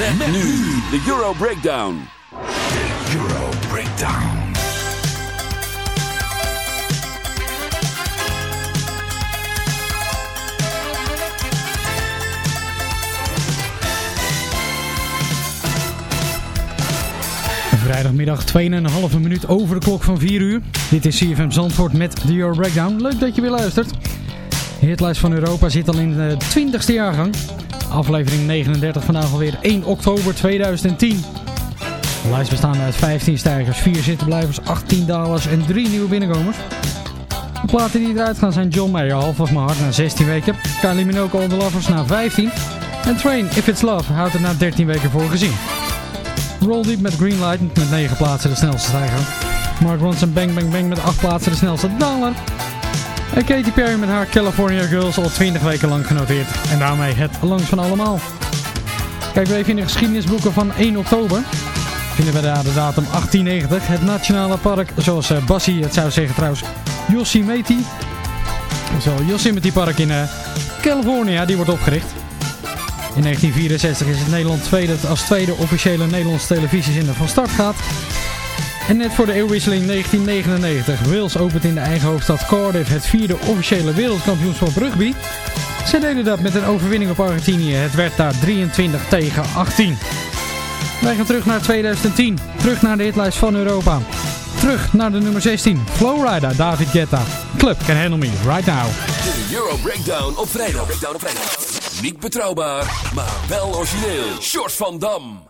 Met, met nu de Euro Breakdown. De Euro Breakdown. Vrijdagmiddag 2,5 minuut over de klok van 4 uur. Dit is CFM Zandvoort met de Euro Breakdown. Leuk dat je weer luistert. De hitlijst van Europa zit al in de 20ste jaargang. Aflevering 39 vandaag alweer 1 oktober 2010. De lijst bestaat uit 15 stijgers, 4 zittenblijvers, 18 dalers en 3 nieuwe binnenkomers. De platen die eruit gaan zijn John Mayer, Half of My Heart na 16 weken. Kylie Minogue, All The Lovers na 15. En Train, If It's Love, houdt het na 13 weken voor gezien. Roll Deep met Greenlight met 9 plaatsen de snelste stijger. Mark Ronson Bang Bang Bang met 8 plaatsen de snelste daler. En Katy Perry met haar California Girls al 20 weken lang genoteerd. En daarmee het langs van allemaal. Kijken we even in de geschiedenisboeken van 1 oktober. Vinden we daar de datum 1890. Het nationale park, zoals uh, Bassie het zou zeggen trouwens, Yosemite. Zo, Yosemite Park in uh, California, die wordt opgericht. In 1964 is het Nederland tweede, als tweede officiële Nederlandse televisiezender van start gaat. En net voor de eeuwwisseling 1999, Wales opent in de eigen hoofdstad Cardiff het vierde officiële wereldkampioenschap rugby. Ze deden dat met een overwinning op Argentinië. Het werd daar 23 tegen 18. Wij gaan terug naar 2010. Terug naar de hitlijst van Europa. Terug naar de nummer 16. Flowrider David Guetta. Club Can Handle Me Right Now. De Euro Breakdown op vrijdag. Niet betrouwbaar, maar wel origineel. Short van Dam.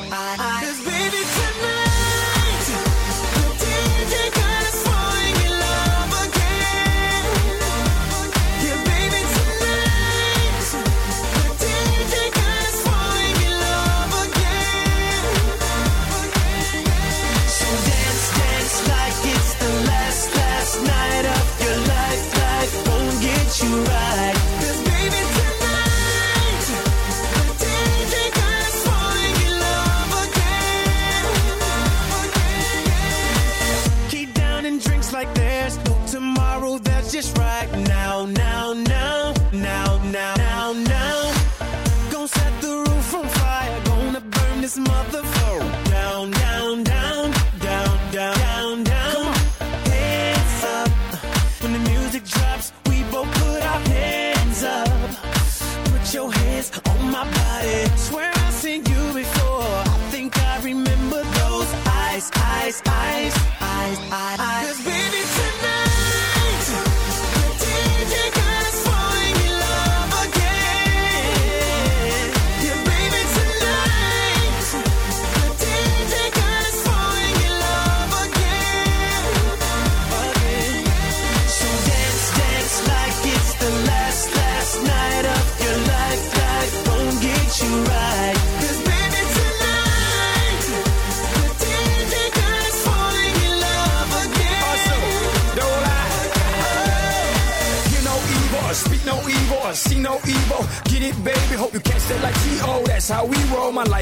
Eyes,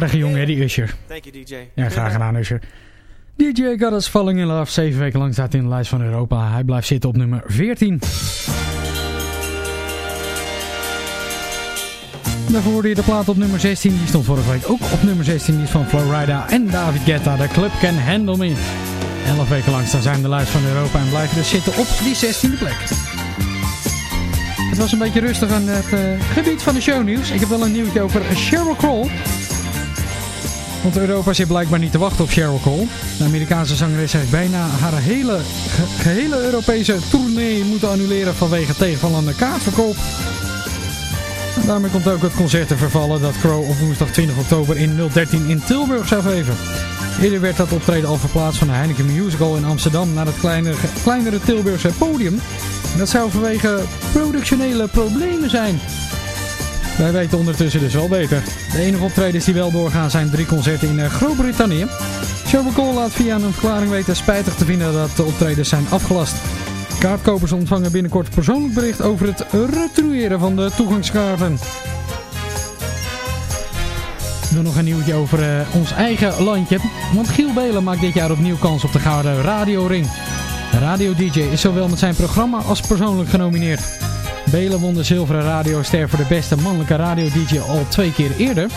Aardige jongen, hè, die Usher. Thank you, DJ. Ja, graag gedaan, Usher. DJ Got Us Falling in Love. Zeven weken lang staat hij in de lijst van Europa. Hij blijft zitten op nummer 14. Daarvoor hoorde je de plaat op nummer 16. Die stond vorige week ook op nummer 16. Die is van Florida en David Guetta. De club Can Handle Me. Elf weken lang staan zij in de lijst van Europa. En blijven dus zitten op die 16e plek. Het was een beetje rustig aan het eh, gebied van de shownieuws. Ik heb wel een nieuwtje over Sheryl Crow. Want Europa zit blijkbaar niet te wachten op Sheryl Cole. De Amerikaanse zangeres heeft bijna haar hele, ge- gehele Europese tournee moeten annuleren vanwege tegenvallende kaartverkoop. En daarmee komt ook het concert te vervallen dat Crow op woensdag 20 oktober in 013 in Tilburg zou geven. Eerder werd dat optreden al verplaatst van de Heineken Musical in Amsterdam naar het kleinere, kleinere Tilburgse podium. En dat zou vanwege productionele problemen zijn. Wij weten ondertussen dus wel beter. De enige optredens die wel doorgaan zijn drie concerten in eh, Groot-Brittannië. Cole laat via een verklaring weten spijtig te vinden dat de optredens zijn afgelast. Kaartkopers ontvangen binnenkort persoonlijk bericht over het retourneren van de toegangskaarten. Dan nog een nieuwtje over eh, ons eigen landje. Want Giel Belen maakt dit jaar opnieuw kans op de Gouden Radio Ring. De radio DJ is zowel met zijn programma als persoonlijk genomineerd. Belen won de zilveren radioster voor de beste mannelijke radio-dj al twee keer eerder.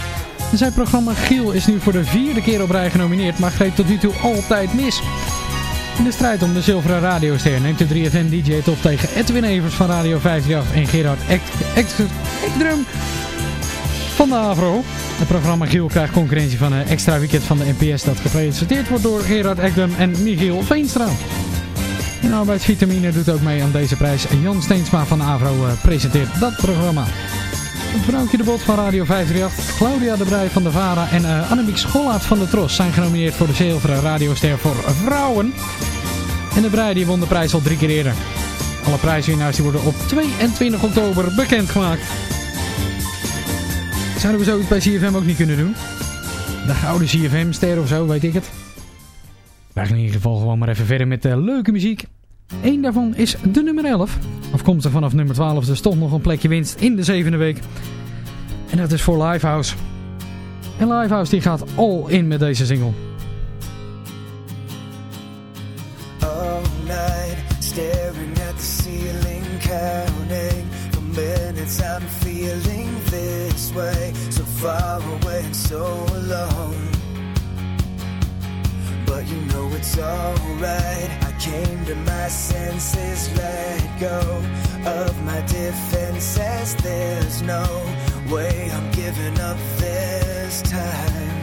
Zijn programma Giel is nu voor de vierde keer op rij genomineerd, maar greep tot nu toe altijd mis. In de strijd om de zilveren radioster neemt de 3FM-dj het op tegen Edwin Evers van Radio 538 en Gerard Ekdrum van de Avro. Het programma Giel krijgt concurrentie van een extra weekend van de NPS dat gepresenteerd wordt door Gerard Ekdrum en Michiel Veenstra. En arbeidsvitamine doet ook mee aan deze prijs. Jan Steensma van Avro eh, presenteert dat programma. Vrouwtje de Bot van Radio 538, Claudia de Brij van de VARA en uh, Annemiek Schollaert van de Tros zijn genomineerd voor de zilveren radioster voor vrouwen. En de Brij die won de prijs al drie keer eerder. Alle prijswinnaars die worden op 22 oktober bekendgemaakt. Zouden we zoiets bij CFM ook niet kunnen doen? De gouden CFM-ster of zo, weet ik het. Wij gaan in ieder geval gewoon maar even verder met de leuke muziek. Eén daarvan is de nummer 11. Afkomstig vanaf nummer 12, dus toch nog een plekje winst in de zevende week. En dat is voor Livehouse. En Livehouse die gaat all in met deze single. all night, staring at the ceiling, counting the minutes I'm feeling this way, so far away so alone. It's alright. I came to my senses, let go of my defenses. There's no way I'm giving up this time.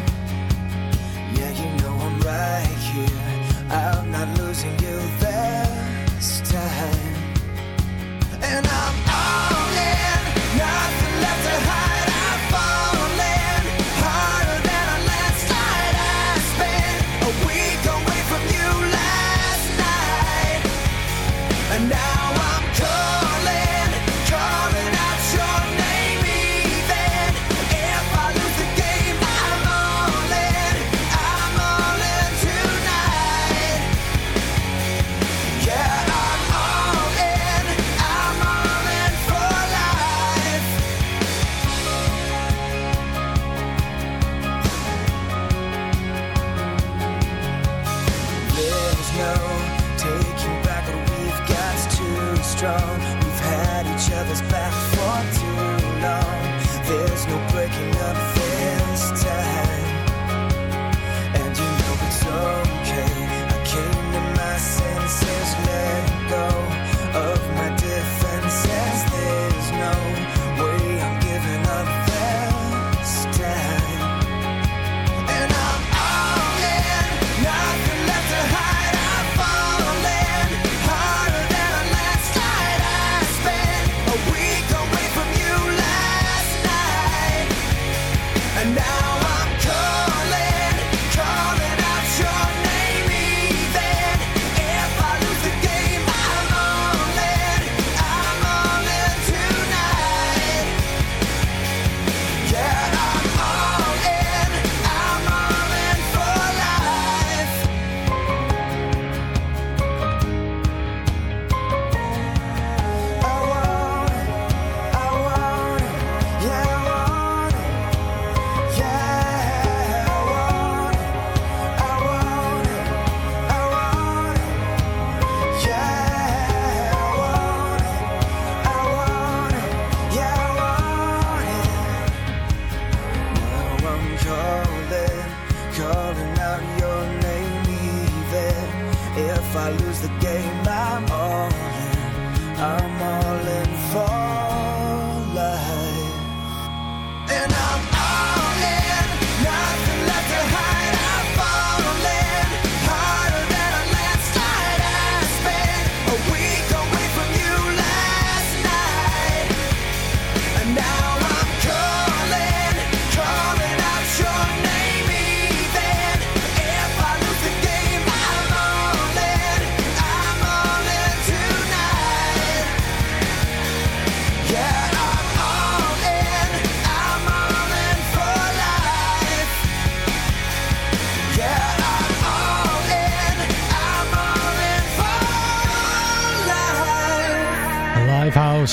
Yeah, you know I'm right here. I'm not losing you this time. And I'm all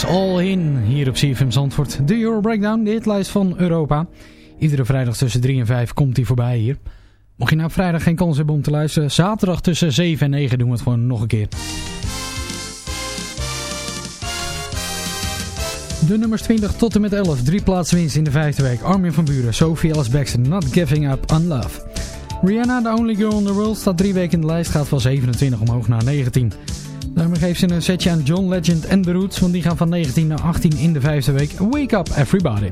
All In hier op CFM Zandvoort. De Euro Breakdown, de hitlijst van Europa. Iedere vrijdag tussen 3 en 5 komt hij voorbij hier. Mocht je nou vrijdag geen kans hebben om te luisteren, zaterdag tussen 7 en 9 doen we het gewoon nog een keer. De nummers 20 tot en met 11. Drie plaatsen winst in de vijfde week. Armin van Buren, Sophie Ellis Baxter, Not Giving Up on Love. Rihanna, The Only Girl in the World, staat drie weken in de lijst. Gaat van 27 omhoog naar 19. Daarmee geeft ze een setje aan John Legend en The Roots. Want die gaan van 19 naar 18 in de vijfde week. Wake Up Everybody.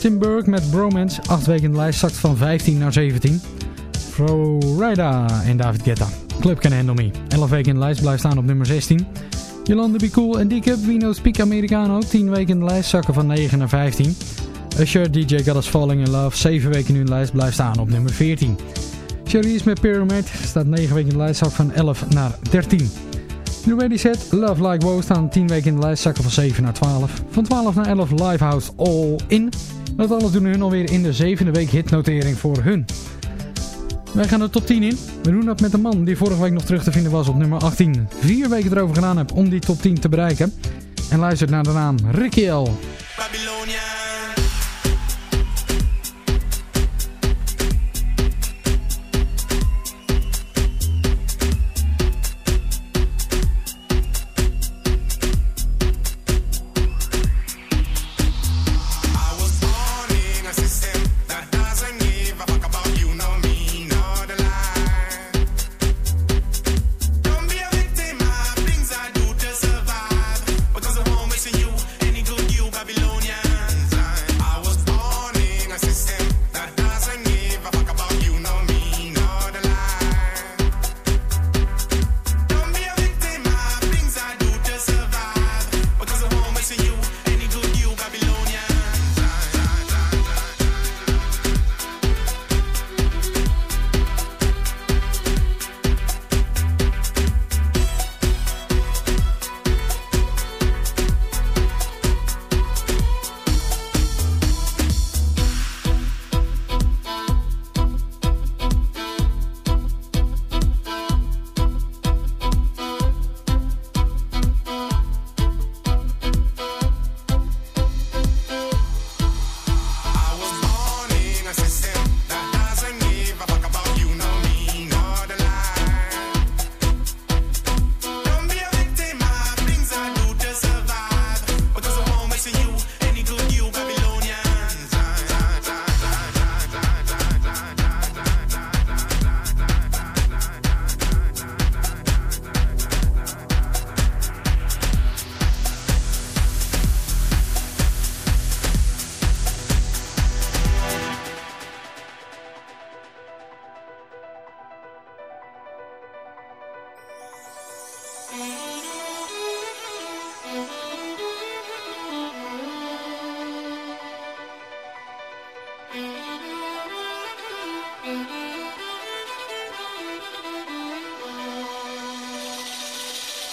Tim Burke met Bromance. Acht weken in de lijst. Zakt van 15 naar 17. Florida en David Guetta. Club Can Handle Me. 11 weken in de lijst. Blijft staan op nummer 16. Jolanda Be Cool en D-Cup. Vino Speak Americano. 10 weken in de lijst. Zakken van 9 naar 15. Usher, DJ Got Us Falling in Love. 7 weken in de lijst. Blijft staan op nummer 14. Charisse met Pyramid. Staat 9 weken in de lijst. Zak van 11 naar 13. The Ready Set, Love Like Wow staan 10 weken in de lijst, zakken van 7 naar 12. Van 12 naar 11 Livehouse All In. Dat alles doen hun alweer in de zevende week hitnotering voor hun. Wij gaan de top 10 in. We doen dat met een man die vorige week nog terug te vinden was op nummer 18. Vier weken erover gedaan heb om die top 10 te bereiken. En luistert naar de naam Ricky L. Babylonia.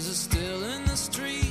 Are still in the street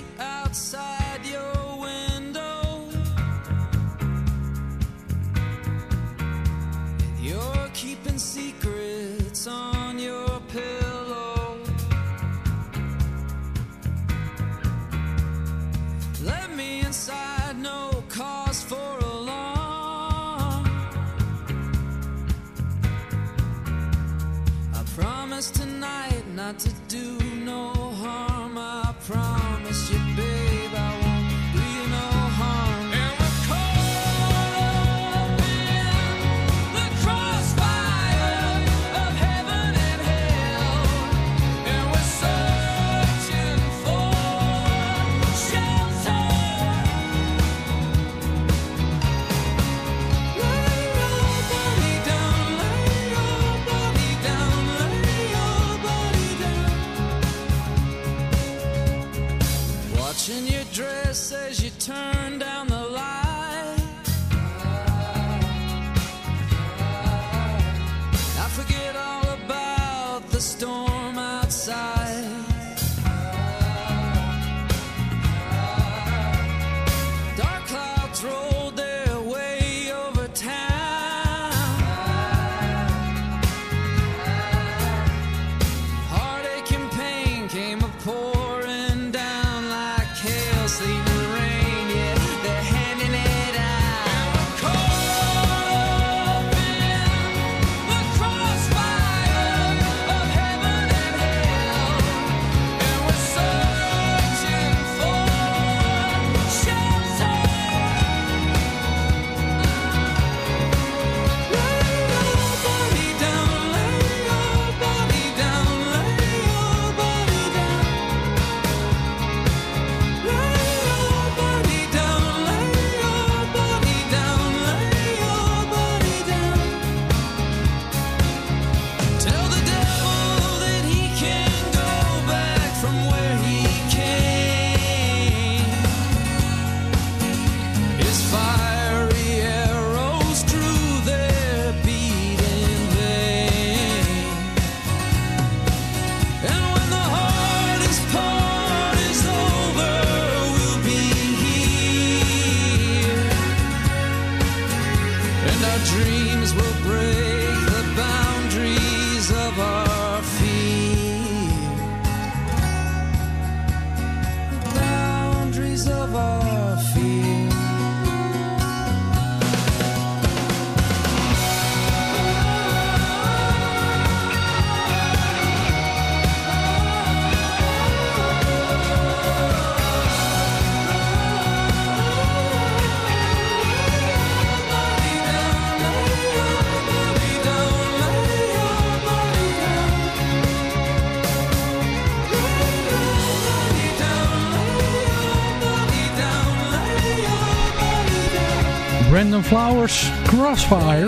Flowers, Crossfire.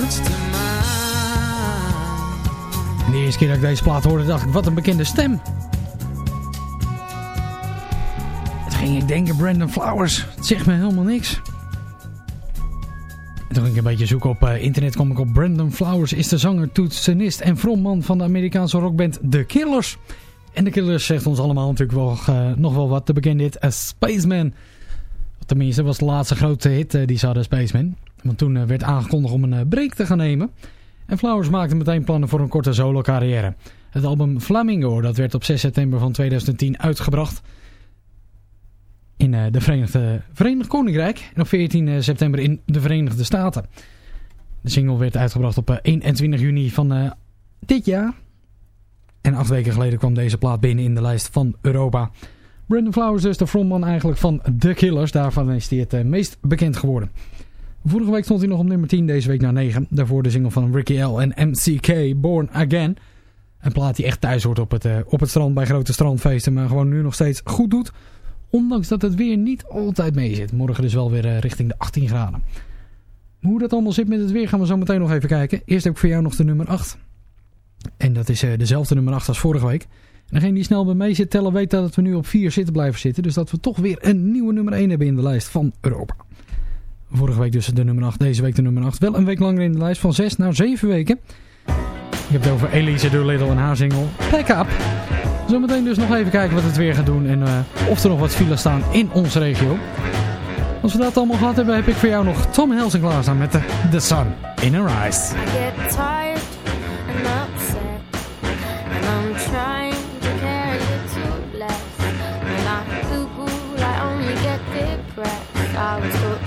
De eerste keer dat ik deze plaat hoorde dacht ik, wat een bekende stem. Toen ging ik denken, Brandon Flowers, het zegt me helemaal niks. En toen ik een beetje zoeken op eh, internet, kom ik op Brandon Flowers is de zanger, toetsenist en frontman van de Amerikaanse rockband The Killers. En The Killers zegt ons allemaal natuurlijk wel, eh, nog wel wat. De bekende hit A Spaceman. Tenminste, was de laatste grote hit eh, die ze hadden, Spaceman. Want toen eh, werd aangekondigd om een eh, break te gaan nemen. En Flowers maakte meteen plannen voor een korte solo carrière. Het album Flamingo, dat werd op 6 september van 2010 uitgebracht. In eh, de Verenigde, Verenigd Koninkrijk. En op 14 eh, september in de Verenigde Staten. De single werd uitgebracht op eh, 21 juni van dit jaar. En acht weken geleden kwam deze plaat binnen in de lijst van Europa. Brandon Flowers dus de frontman eigenlijk van The Killers. Daarvan is hij het meest bekend geworden. Vorige week stond hij nog op nummer 10, deze week naar 9. Daarvoor de single van Ricky L en MCK, Born Again. Een plaat die echt thuis hoort op het, eh, op het strand bij grote strandfeesten. Maar gewoon nu nog steeds goed doet. Ondanks dat het weer niet altijd mee zit. Morgen dus wel weer eh, richting de 18 graden. Hoe dat allemaal zit met het weer gaan we zo meteen nog even kijken. Eerst heb ik voor jou nog de nummer 8. En dat is eh, dezelfde nummer 8 als vorige week. En degene die snel bij mij zit tellen weet dat we nu op 4 zitten blijven zitten. Dus dat we toch weer een nieuwe nummer 1 hebben in de lijst van Europa. Vorige week dus de nummer 8, deze week de nummer 8. Wel een week langer in de lijst, van 6 naar 7 weken. Ik heb het over Elise Doolittle en haar single Pack Up. Zometeen dus nog even kijken wat het weer gaat doen en eh, of er nog wat files staan in onze regio. Als we dat allemaal gehad hebben, heb ik voor jou nog Tom Helsing klaarstaan met de The Sun in Her Eyes. I get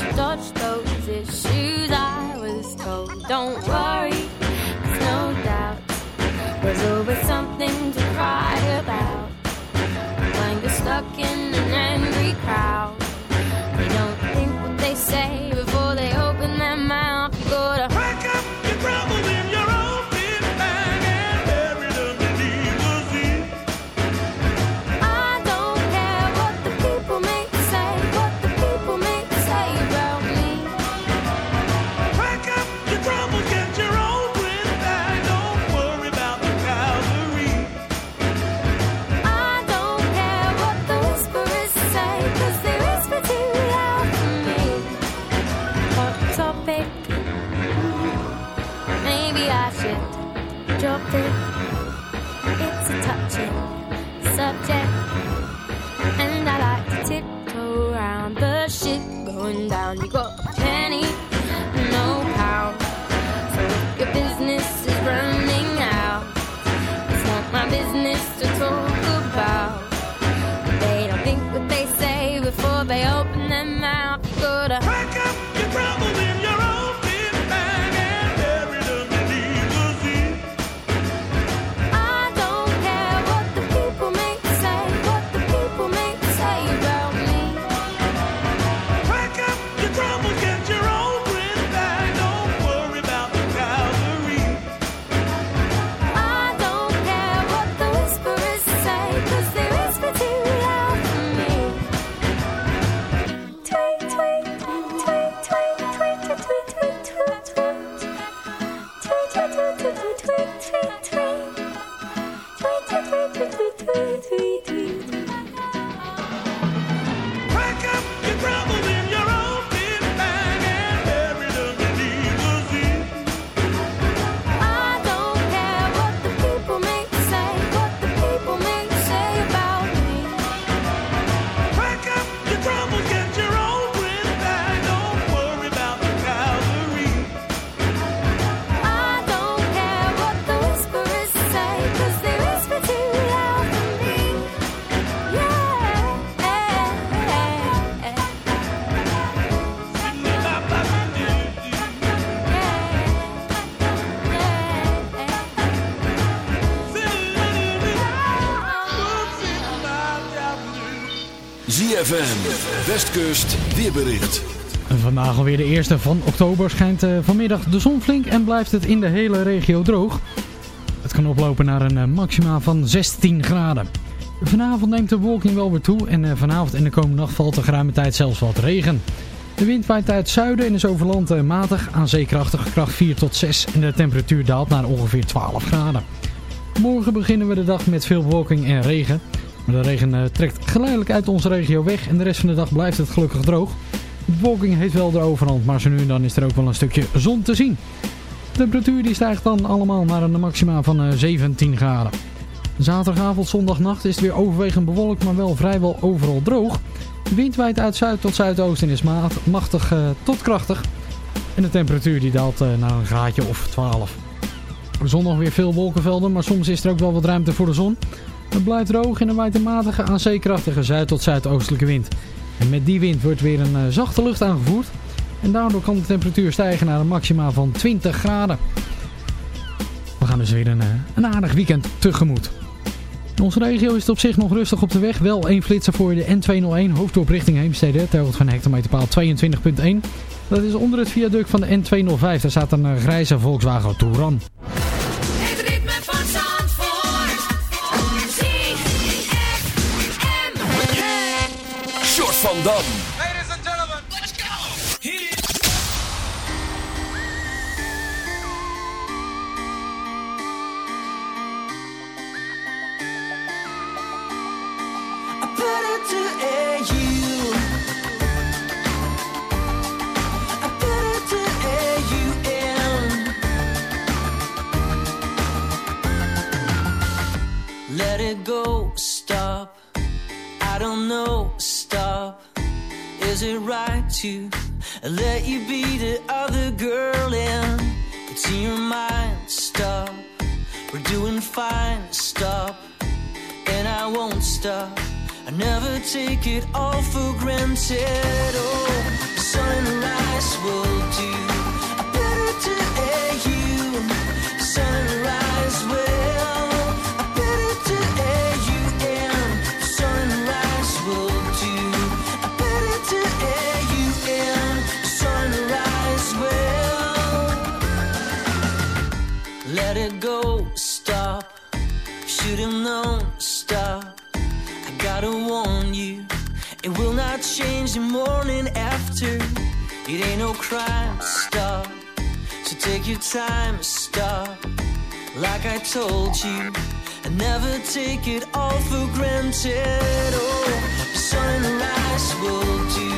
Westkust, weerbericht. Vandaag alweer de eerste van oktober schijnt eh, vanmiddag de zon flink en blijft het in de hele regio droog. Het kan oplopen naar een eh, maxima van 16 graden. Vanavond neemt de wolking wel weer toe en eh, vanavond en de komende nacht valt er geruime tijd zelfs wat regen. De wind waait uit het zuiden en is over land matig aan zeekrachtige kracht 4 tot 6 en de temperatuur daalt naar ongeveer 12 graden. Morgen beginnen we de dag met veel bewolking en regen. De regen eh, trekt geleidelijk uit onze regio weg en de rest van de dag blijft het gelukkig droog. De bewolking heeft wel de overhand, maar zo nu en dan is er ook wel een stukje zon te zien. De temperatuur die stijgt dan allemaal naar een maxima van eh, 17 graden. Zaterdagavond, zondagnacht is het weer overwegend bewolkt, maar wel vrijwel overal droog. De wind waait uit zuid tot zuidoosten en is machtig eh, tot krachtig. En de temperatuur die daalt eh, naar een graadje of 12. Zondag weer veel wolkenvelden, maar soms is er ook wel wat ruimte voor de zon. Het blijft droog en er waait een matige aan zeekrachtige zuid- tot zuidoostelijke wind. En met die wind wordt weer een eh, zachte lucht aangevoerd. En daardoor kan de temperatuur stijgen naar een maxima van 20 graden. We gaan dus weer een, eh, een aardig weekend tegemoet. In onze regio is het op zich nog rustig op de weg. Wel één flitser voor de N201 hoofddorp richting Heemstede. Ter hoogte van hectometerpaal 22.1. Dat is onder het viaduct van de N205. Daar staat een eh, grijze Volkswagen Touran. Dam. Take it all for granted. Time, stop. Like I told you, and never take it all for granted. Oh, sunrise will do.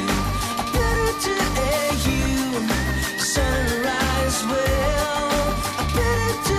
Better to you. Sunrise will. Better to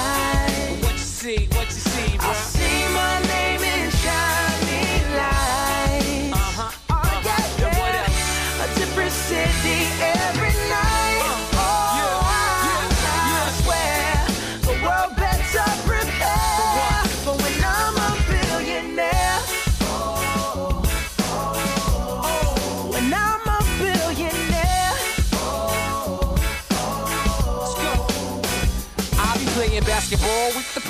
basketball with the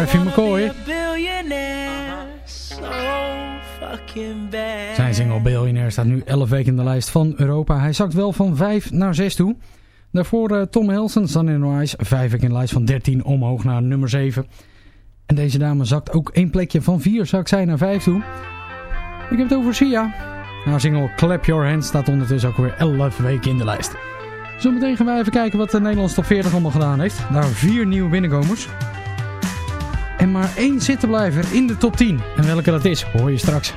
Traffy McCoy. Bad. Zijn single Billionaire staat nu 11 weken in de lijst van Europa. Hij zakt wel van 5 naar 6 toe. Daarvoor eh, Tom Helson, Sun in Rise. 5 weken in de lijst van 13 omhoog naar nummer 7. En deze dame zakt ook één plekje van 4 zakt zij naar 5 toe. Ik heb het over Sia. Haar single Clap Your Hands staat ondertussen ook weer 11 weken in de lijst. Zometeen gaan wij even kijken wat de Nederlandse top 40 allemaal gedaan heeft. Daar vier nieuwe binnenkomers. En maar één zittenblijver in de top 10. En welke dat is, hoor je straks.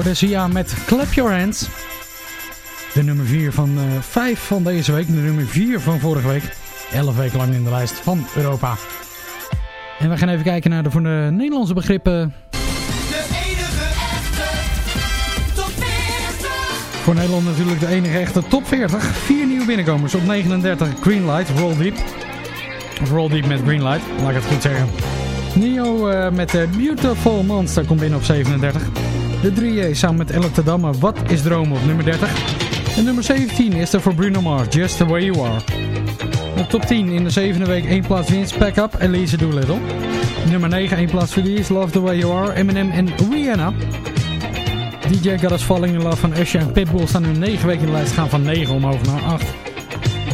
Hoorde Sia met Clap Your Hands. De nummer 4 van 5 van deze week. De nummer 4 van vorige week. 11 weken lang in de lijst van Europa. En we gaan even kijken naar de voor de Nederlandse begrippen. De enige echte top 40. Voor Nederland natuurlijk de enige echte top 40. Vier nieuwe binnenkomers. Op 39 Greenlight, Roll Deep. Of Roll Deep met Greenlight, laat ik het goed zeggen. Neo uh, met de Beautiful Monster komt binnen op 37. De 3J samen met Elle Damme, Wat is Dromen op nummer 30. En nummer 17 is er voor Bruno Mars, Just The Way You Are. Op top 10 in de zevende week 1 plaats winst, Pack Up, Elise Doolittle. Nummer 9 1 plaats verlies, Love The Way You Are, Eminem en Rihanna. DJ Got Falling In Love van Usher en Pitbull staan nu 9 weken in de lijst, gaan van 9 omhoog naar 8.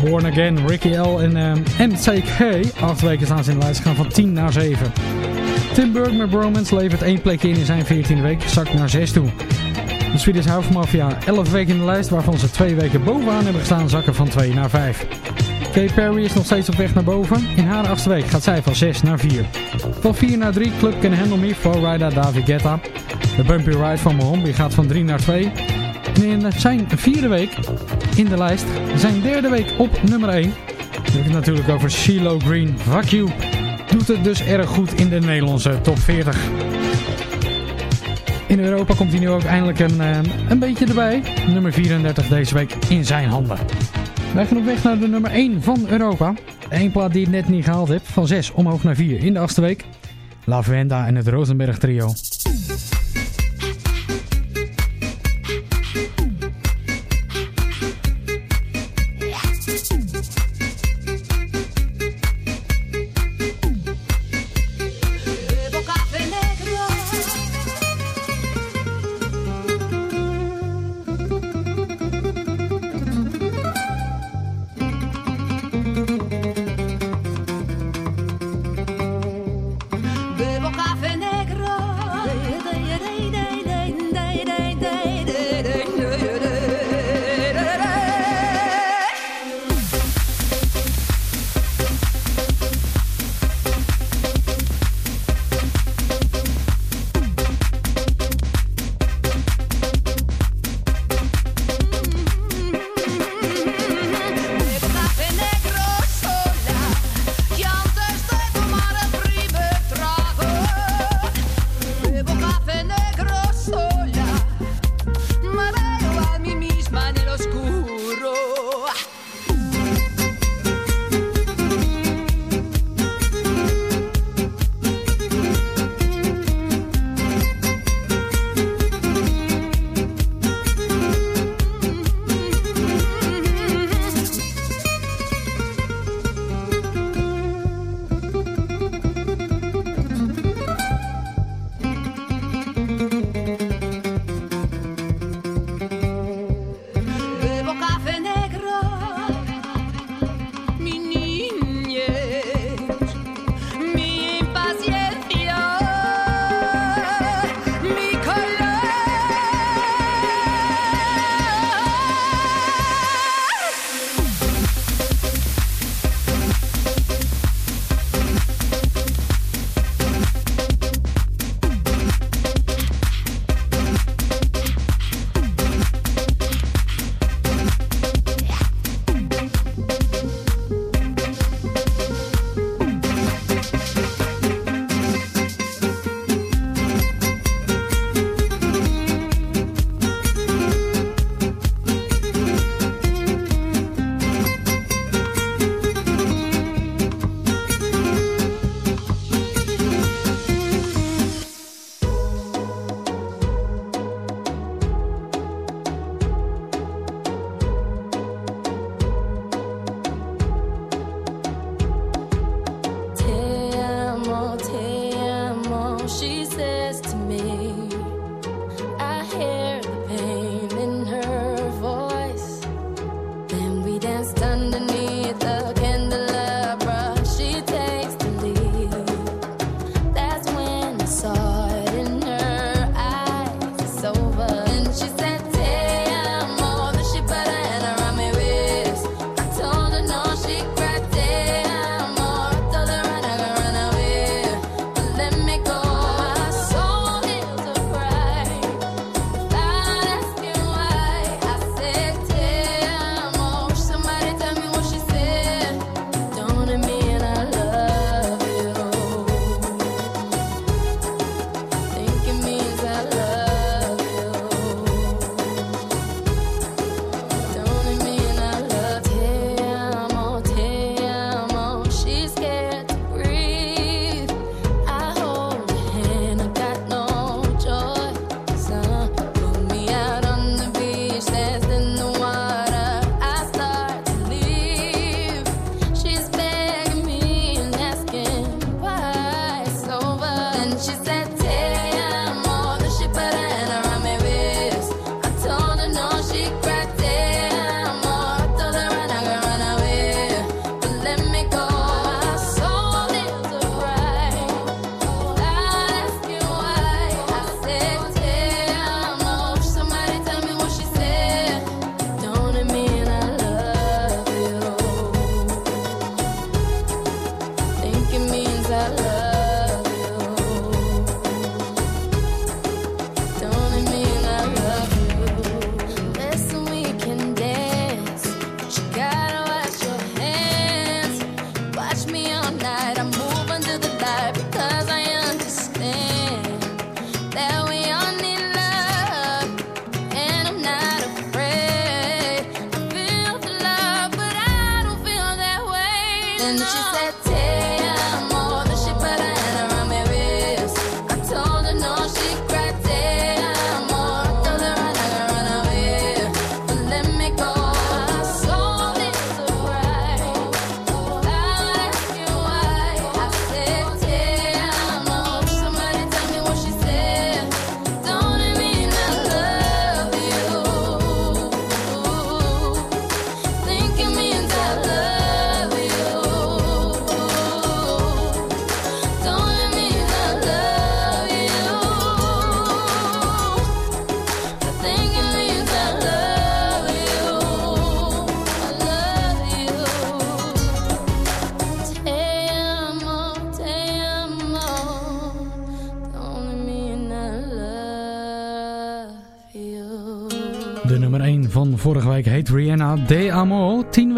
Born Again, Ricky L en um, MCK, 8 weken staan ze in de lijst, gaan van 10 naar 7. Tim Burke met Bromance levert 1 plekje in in zijn 14e week, zakt naar 6 toe. De Swedish House Mafia 11 weken in de lijst, waarvan ze 2 weken bovenaan hebben gestaan, zakken van 2 naar 5. Kay Perry is nog steeds op weg naar boven. In haar achtste week gaat zij van 6 naar 4. Van 4 naar 3, Club Can Handle Me, Flowrider David Guetta. De Bumpy Ride van Mohombi gaat van 3 naar 2. En in zijn vierde week in de lijst, zijn derde week op nummer 1. Dan heb ik het natuurlijk over Shiloh Green, Fuck. Doet het dus erg goed in de Nederlandse top 40. In Europa komt hij nu ook eindelijk een, een beetje erbij. Nummer 34 deze week in zijn handen. Wij gaan op weg naar de nummer 1 van Europa. Eén plaat die het net niet gehaald heeft. Van 6 omhoog naar 4 in de achtste week. La Venda en het Rosenberg trio.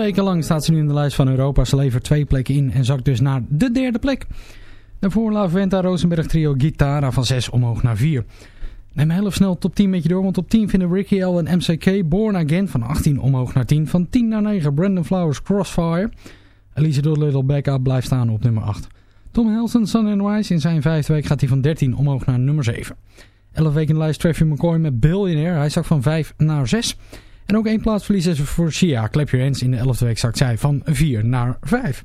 weken lang staat ze nu in de lijst van Europa. Ze levert twee plekken in en zakt dus naar de derde plek. Daarvoor La Venta Rosenberg trio Guitara van 6 omhoog naar 4. Neem heel snel top 10 met je door, want op 10 vinden Ricky L en MCK. Born Again van 18 omhoog naar 10. Van 10 naar 9 Brandon Flowers Crossfire. Elise Doolittle Back Up blijft staan op nummer 8. Tom Helsing. Sun and Wise. In zijn vijfde week gaat hij van 13 omhoog naar nummer 7. 11 weken in de lijst Traffy McCoy met Billionaire. Hij zakt van 5 naar 6. En ook één plaatsverlies is voor Sia. Clap Your Hands in de 11e week zakt zij van 4 naar 5.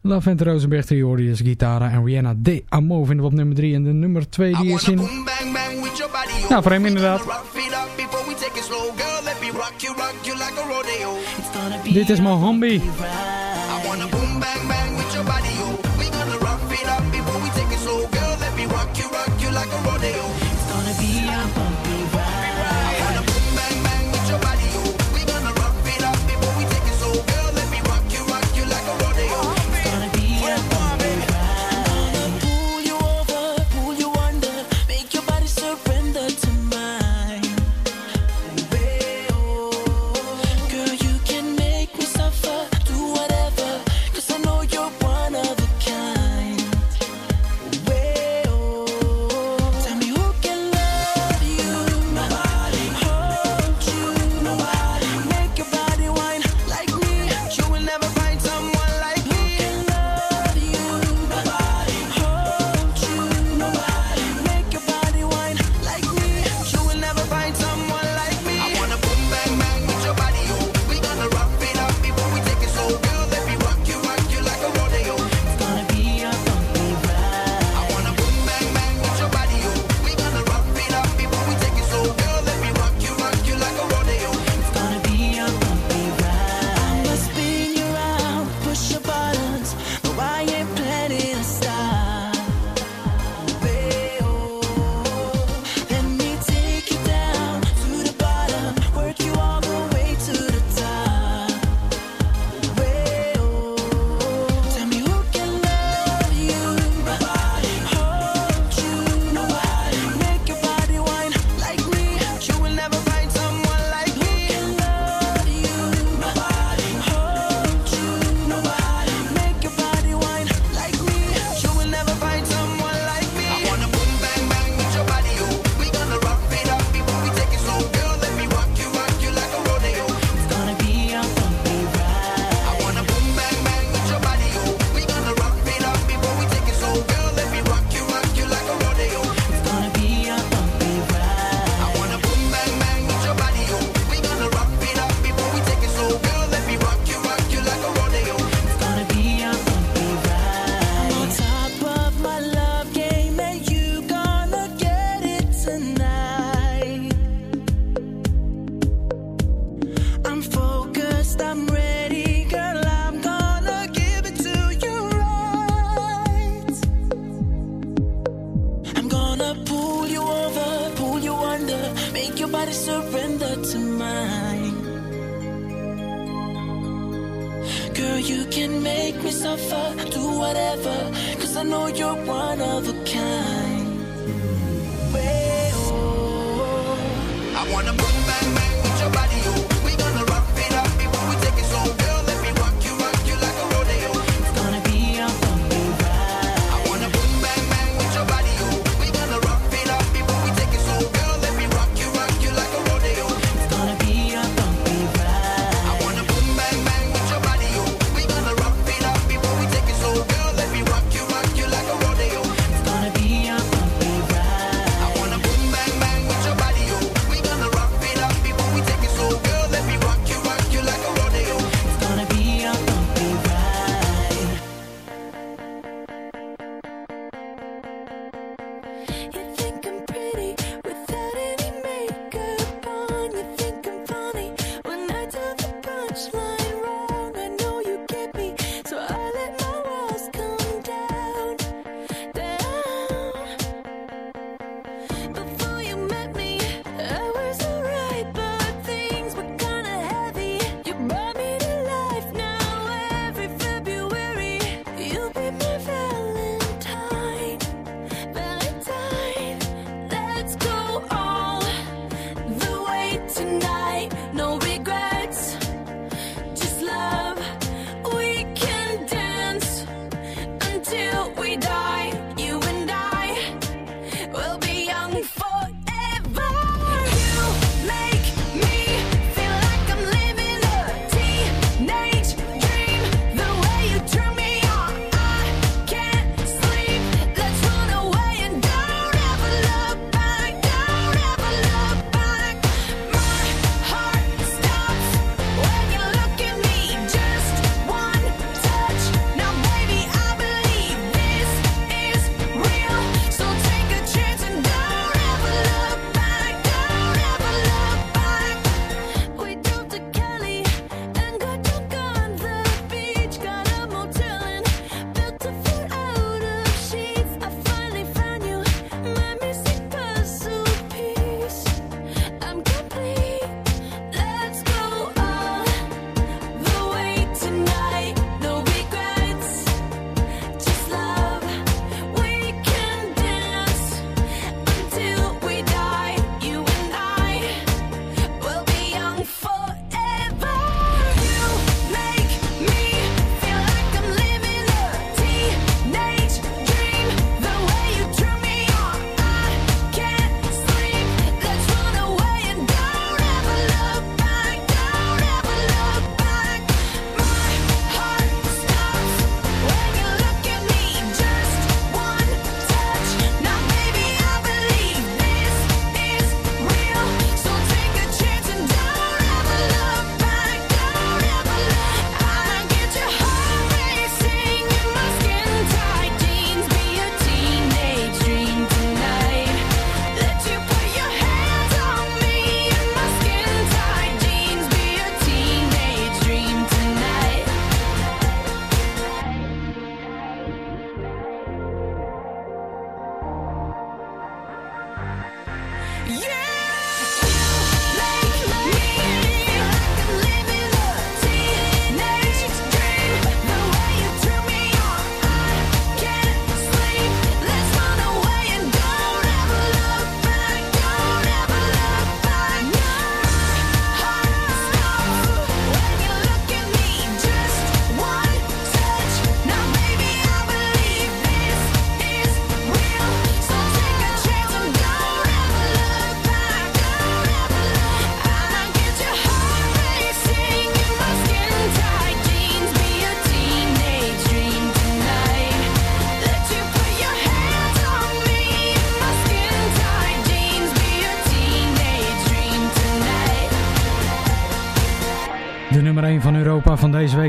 La Vente Rosenberg, die hoorde is en Rihanna De Amo vinden we op nummer 3. En de nummer 2 die is in... Bang, bang nou, voor hem inderdaad. Dit is Mohambi. Like a rodeo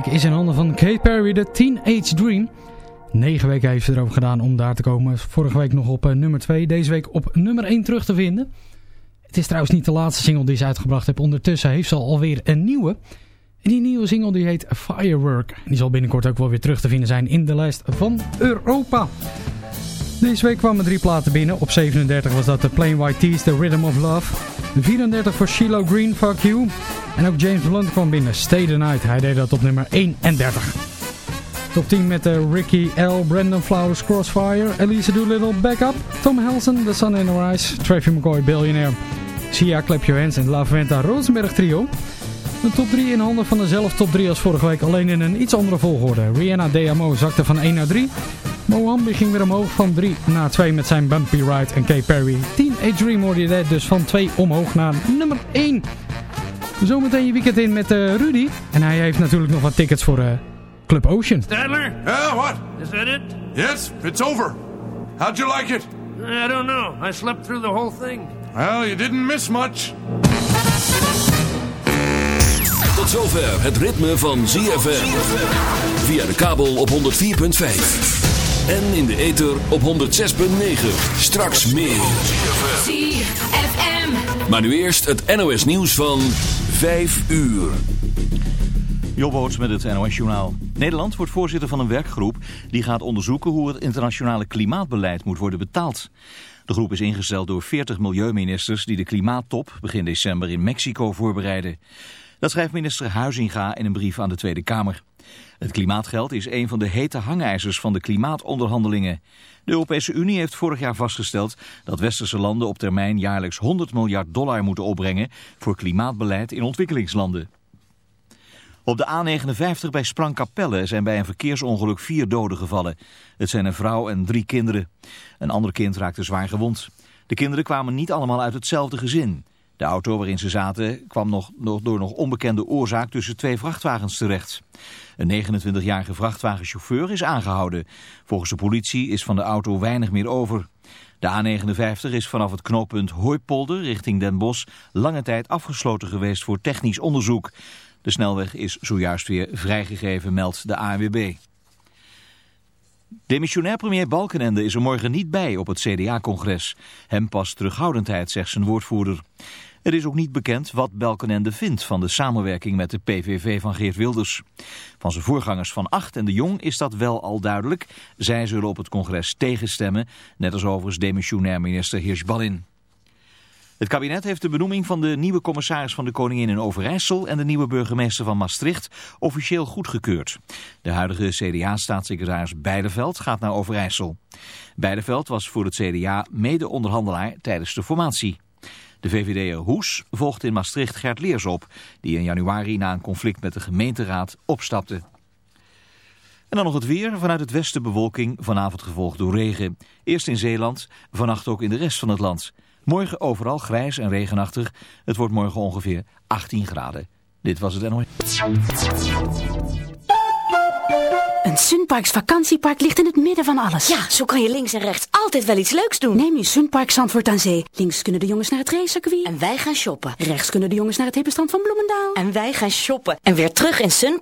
Is in handen van Kate Perry, de Teenage Dream. Negen weken heeft ze erover gedaan om daar te komen. Vorige week nog op eh, nummer 2, deze week op nummer 1 terug te vinden. Het is trouwens niet de laatste single die ze uitgebracht heeft. Ondertussen heeft ze alweer een nieuwe. En die nieuwe single die heet Firework. Die zal binnenkort ook wel weer terug te vinden zijn in de lijst van Europa. Deze week kwamen drie platen binnen. Op 37 was dat de Plain White Tees, The Rhythm of Love. 34 voor Shiloh Green, Fuck You. En ook James Blunt kwam binnen, Stay the Night. Hij deed dat op nummer 31. Top 10 met de Ricky L, Brandon Flowers, Crossfire, Elise Doolittle, Backup, Tom Helson, The Sun in the Rise, Traffy McCoy, Billionaire, Sia Clap Your Hands en La Venta Rosenberg Trio. De top 3 in handen van dezelfde top 3 als vorige week, alleen in een iets andere volgorde. Rihanna DMO zakte van 1 naar 3. Mohambi ging weer omhoog van 3 naar 2 met zijn Bumpy Ride en Kay Perry. Teenage Dream hoorde je dat dus van 2 omhoog naar nummer 1. Zometeen je weekend in met uh, Rudy. En hij heeft natuurlijk nog wat tickets voor uh, Club Ocean. Stadler? Yeah, what? Is that it? Yes, it's over. How'd you like it? I don't know. I slept through the whole thing. Well, you didn't miss much. Tot zover het ritme van ZFM. Via de kabel op 104.5. En in de ether op 106.9. Straks meer. ZFM. Maar nu eerst het NOS nieuws van 5 uur. Jobboots met het NOS-journaal. Nederland wordt voorzitter van een werkgroep die gaat onderzoeken hoe het internationale klimaatbeleid moet worden betaald. De groep is ingesteld door 40 milieuministers die de klimaattop begin december in Mexico voorbereiden. Dat schrijft minister Huizinga in een brief aan de Tweede Kamer. Het klimaatgeld is een van de hete hangijzers van de klimaatonderhandelingen. De Europese Unie heeft vorig jaar vastgesteld dat westerse landen op termijn jaarlijks 100 miljard dollar moeten opbrengen voor klimaatbeleid in ontwikkelingslanden. Op de A59 bij Sprangkapelle zijn bij een verkeersongeluk vier doden gevallen. Het zijn een vrouw en drie kinderen. Een ander kind raakte zwaar gewond. De kinderen kwamen niet allemaal uit hetzelfde gezin. De auto waarin ze zaten kwam nog, nog door nog onbekende oorzaak tussen twee vrachtwagens terecht. Een 29-jarige vrachtwagenchauffeur is aangehouden. Volgens de politie is van de auto weinig meer over. De A59 is vanaf het knooppunt Hooipolder richting Den Bosch lange tijd afgesloten geweest voor technisch onderzoek. De snelweg is zojuist weer vrijgegeven, meldt de ANWB. Demissionair premier Balkenende is er morgen niet bij op het CDA-congres. Hem past terughoudendheid, zegt zijn woordvoerder. Het is ook niet bekend wat Balkenende vindt van de samenwerking met de PVV van Geert Wilders. Van zijn voorgangers Van Acht en de Jong is dat wel al duidelijk. Zij zullen op het congres tegenstemmen, net als overigens demissionair minister Hirschballin. Het kabinet heeft de benoeming van de nieuwe commissaris van de Koningin in Overijssel en de nieuwe burgemeester van Maastricht officieel goedgekeurd. De huidige CDA-staatssecretaris Beideveld gaat naar Overijssel. Beideveld was voor het CDA mede-onderhandelaar tijdens de formatie. De VVD'er Hoes volgt in Maastricht Gert Leers op, die in januari na een conflict met de gemeenteraad opstapte. En dan nog het weer. Vanuit het westen bewolking, vanavond gevolgd door regen. Eerst in Zeeland, vannacht ook in de rest van het land. Morgen overal grijs en regenachtig. Het wordt morgen ongeveer 18 graden. Dit was het NOS. Een Sunparks vakantiepark ligt in het midden van alles. Ja, zo kan je links en rechts altijd wel iets leuks doen. Neem je Sunpark Zandvoort aan Zee. Links kunnen de jongens naar het racecircuit. En wij gaan shoppen. Rechts kunnen de jongens naar het hippe strand van Bloemendaal. En wij gaan shoppen. En weer terug in Sunpark.